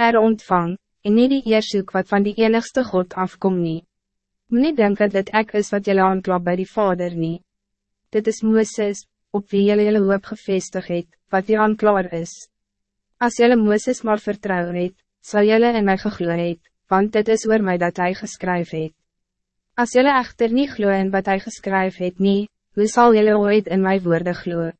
er ontvang, en niet die eerzoek wat van die enigste God afkom nie. Meneer denk dat dit ek is wat jullie aanklap bij die vader nie. Dit is Mooses, op wie jullie jylle hoop gevestig het, wat die aanklaar is. Als jullie Mooses maar vertrouw het, sal jylle in my gegloe het, want dit is oor my dat hij geskryf het. As jylle echter niet glo in wat hij geskryf het nie, hoe sal jylle ooit in my woorde gloe?